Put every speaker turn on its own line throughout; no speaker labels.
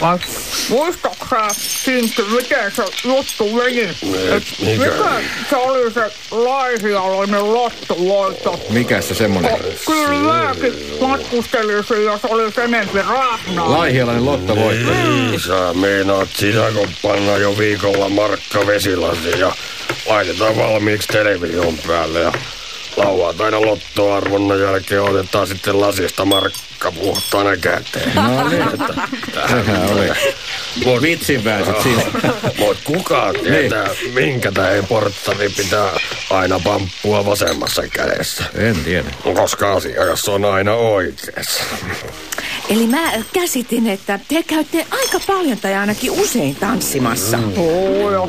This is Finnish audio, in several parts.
Vai muistaaksä, Sinkki, miten se juttu meni? Et
mikä?
mikä se oli se laihialainen lottovoitto?
Mikä se semmonen?
Kyllä mäkin matkustelin siinä ja se oli enempi rahnaa.
Laihialainen lottovoitto.
Niin, sä meinaat sitä, kun jo viikolla markka vesilasi ja laitetaan valmiiksi television päälle ja lauantaina lottoarvonnan jälkeen otetaan sitten lasista markka puhtaana käteen.
No niin. Sehän oli.
Mut,
Vitsin siinä.
mut kuka tietää, minkä tähän porttari pitää aina pamppua vasemmassa kädessä?
En tiedä.
Koska asiakas on aina oikeassa.
Eli mä käsitin, että te käytte aika paljon tai ainakin usein tanssimassa. Mm.
Oo, ja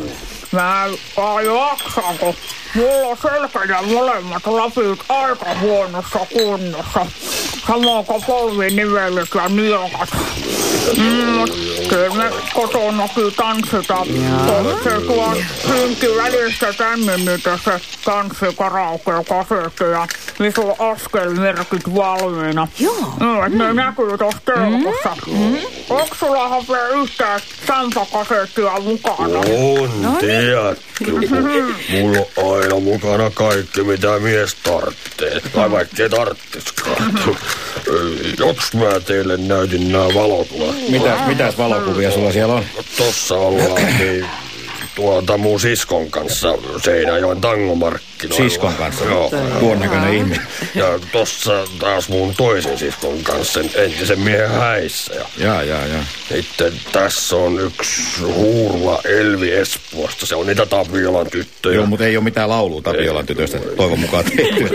mä en vaan jaksa, kun mulla on selkä ja molemmat lapit aika huonossa kunnossa. Samoin kuin polvinivelet ja nilkat. Mm, kyllä me kotonakin tanssitaan. Se tuo synki välistä tänne, mitä se tanssikaraoke kasetti ja missä on askelmerkit valmiina.
Joo.
No, että ne näkyy tuossa telkossa. Mm. Onko sulla Hape yhtään sampakasettia mukana?
On, no niin. Mulla on aina mukana kaikki, mitä mies tarvitsee. Tai vaikkei tarttiskaan. Joks mä teille näytin nämä valokuvat?
Mitä, mitäs valokuvia sulla siellä on?
Tossa ollaan niin tuota mun siskon kanssa Seinäjoen tangomarkkinoilla.
Siskon kanssa?
Joo.
Tuon näköinen ihminen.
Ja tossa taas mun toisen siskon kanssa sen entisen miehen häissä. Ja
Jaa, jaa, jaa.
sitten tässä on yksi huurua Elvi Espoosta. Se on niitä Tapiolan tyttöjä.
Joo, mutta ei ole mitään laulua Tapiolan tytöstä toivon mukaan tehty.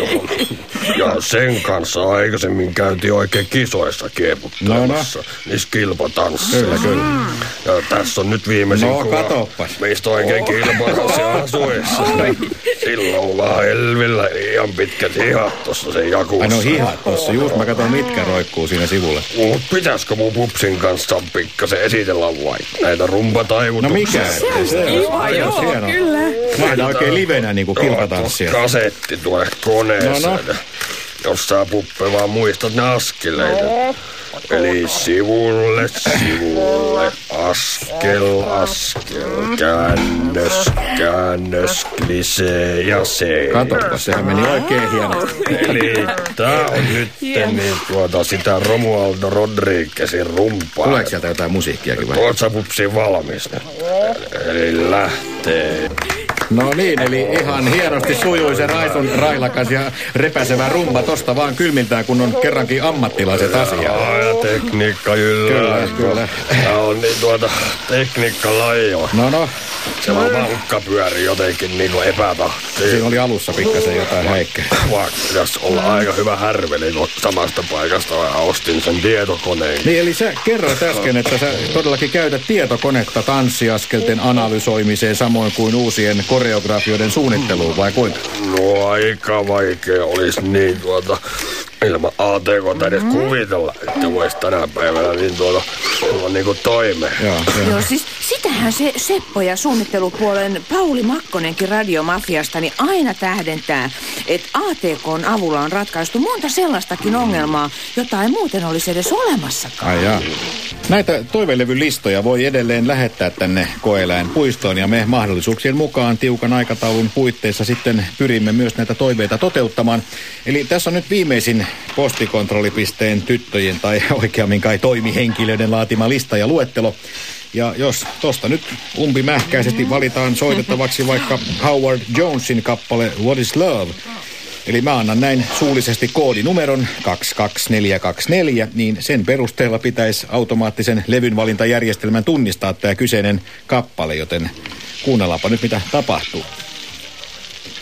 Ja sen kanssa aikaisemmin käytiin oikein kisoissa kieputtamassa. No, no. Niissä kilpatansseissa.
Kyllä, kyllä.
Ja tässä on nyt viimeisin
No,
kuva.
katoppas.
Meistä oikein kilpatanssi asuessa. Silloin on vaan Elvillä ihan pitkät hihat tossa sen jakussa.
Ai no hihat tossa, just mä katson mitkä roikkuu siinä sivulla.
Mut pitäisikö mun pupsin kanssa pikkasen esitellä vai näitä rumpataivutuksia?
No mikä? Se on
kiva, joo, kyllä.
Nähdään oikein livenä niinku kilpatanssia.
Tuo kasetti tuolle koneessa.
No, no.
Jos sä puppe vaan muistat ne askeleita. Eli sivulle, sivulle, askel, askel, käännös, käännös, klisee ja se.
Katoppa, sehän meni oikein hienosti.
Eli tää on nyt niin tuota sitä Romualdo Rodriguezin rumpaa.
Tuleeko sieltä jotain musiikkiakin vai?
Oot sä pupsi valmis nyt? Eli lähtee.
No niin, eli ihan hienosti sujui se Raison railakas ja repäsevä rumba tosta vaan kylmiltään, kun on kerrankin ammattilaiset asiat.
Jaa, ja tekniikka yllä.
Kyllä, kyllä.
Tää on niin tuota tekniikka laiva.
No no,
Se on vankka pyöri jotenkin niinku epätahtiin.
siinä oli alussa pikkasen jotain häikkää.
Vaikka pitäisi olla aika hyvä härveli, kun samasta paikasta mä ostin sen tietokoneen.
Niin, eli sä kerroit äsken, että sä todellakin käytät tietokonetta tanssiaskelten analysoimiseen samoin kuin uusien koreografioiden suunnitteluun, vai kuinka?
No aika vaikea olisi niin tuota ilman ATK edes kuvitella, että voisi tänä päivänä niin tuota tulla niinku toimeen.
Joo, joo.
Joo, siis sitähän se Seppo ja suunnittelupuolen Pauli Makkonenkin radiomafiasta niin aina tähdentää, että ATKn avulla on ratkaistu monta sellaistakin ongelmaa, jota ei muuten olisi edes olemassakaan.
Ai jaa. Näitä toivelevylistoja voi edelleen lähettää tänne koeläin puistoon ja me mahdollisuuksien mukaan tiukan aikataulun puitteissa sitten pyrimme myös näitä toiveita toteuttamaan. Eli tässä on nyt viimeisin postikontrollipisteen tyttöjen tai oikeammin kai toimihenkilöiden laatima lista ja luettelo. Ja jos tosta nyt umpimähkäisesti valitaan soitettavaksi vaikka Howard Jonesin kappale What is Love, Eli mä annan näin suullisesti koodinumeron 22424, niin sen perusteella pitäisi automaattisen levynvalintajärjestelmän tunnistaa tämä kyseinen kappale, joten kuunnellaanpa nyt mitä tapahtuu.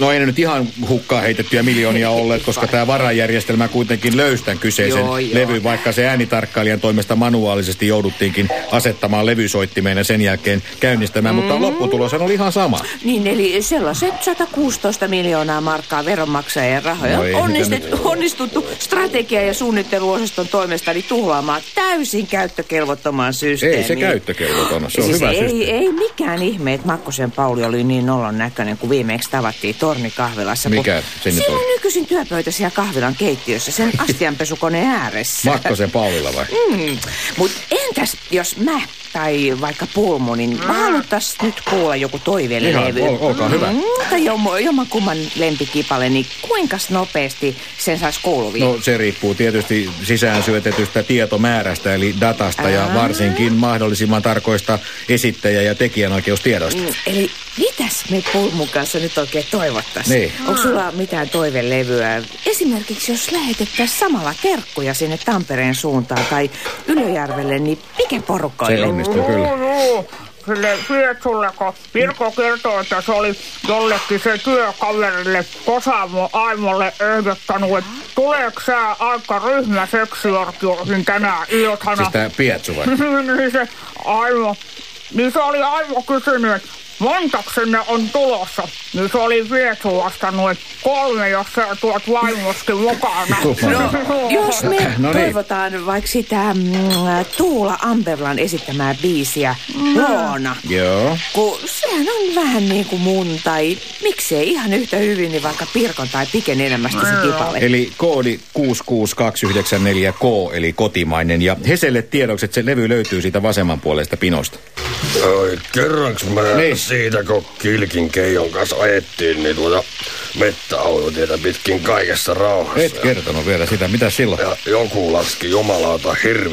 No ei ne nyt ihan hukkaa heitettyjä miljoonia olleet, koska tämä varajärjestelmä kuitenkin löysi tämän kyseisen
Joo, joo.
levyn, vaikka se äänitarkkailijan toimesta manuaalisesti jouduttiinkin asettamaan levysoittimeen ja sen jälkeen käynnistämään, mm. mutta lopputulos oli ihan sama.
Niin, eli sellaiset 116 miljoonaa markkaa veronmaksajien rahoja
No
onnistettu, onnistuttu strategia- ja suunnitteluosaston toimesta niin tuhlaamaan täysin käyttökelvottomaan systeemiin.
Ei se käyttökelvoton, se on
siis
hyvä
ei,
systeemi.
ei mikään ihme, että Makkosen Pauli oli niin nolon näköinen, kun viimeksi tavattiin tornikahvilassa.
Mikä se nyt
Siinä
on?
on nykyisin työpöytä siellä kahvilan keittiössä sen astianpesukoneen ääressä.
Makkosen Paulilla vai?
Mm. Mutta entäs jos mä tai vaikka Pulmu, niin mä haluttais nyt kuulla joku toivelevy.
Ihan, ol- olkaa hyvä.
Mm, tai jomma, jommankumman lempikipale, niin kuinka nopeasti sen saisi kuuluviin?
No se riippuu tietysti sisään syötetystä tietomäärästä eli datasta ja
Aa.
varsinkin mahdollisimman tarkoista esittäjä- ja tekijänoikeustiedosta.
Mm, Eli mitäs me Pulmun kanssa nyt oikein toivottaisiin?
Niin.
Onko sulla mitään toivelevyä? Esimerkiksi jos lähetettäisiin samalla terkkuja sinne Tampereen suuntaan tai Ylöjärvelle, niin mikä porukkoille?
Se onnistuu kyllä.
Sille Pietsulle, kun Pirko kertoi, että se oli jollekin se työkaverille Kosamo Aimolle ehdottanut, että tuleeko sä aika ryhmäseksiortioihin tänään iltana?
Siis tää Pietsu vai?
niin se Aimo, niin se oli Aimo kysynyt, että montako sinne on tulossa? Niin se oli vastannut, että kolme, jos sä tuot vaimoskin mukana.
No, jos me
No niin.
toivotaan vaikka sitä mm, Tuula Amberlan esittämää biisiä Loona.
Joo.
Kun sehän on vähän niin kuin mun tai miksei ihan yhtä hyvin niin vaikka Pirkon tai Piken elämästä se kipale.
Eli koodi 66294K, eli kotimainen. Ja Heselle tiedoksi, että se levy löytyy siitä vasemmanpuoleista pinosta.
Oi, kerranko mä
Niin.
siitä, kun Kilkin Keijon kanssa ajettiin, niin tuota mettäautotietä pitkin kaikessa rauhassa.
Et kertonut vielä sitä. Mitä silloin?
Ja joku laski jumalauta hirvi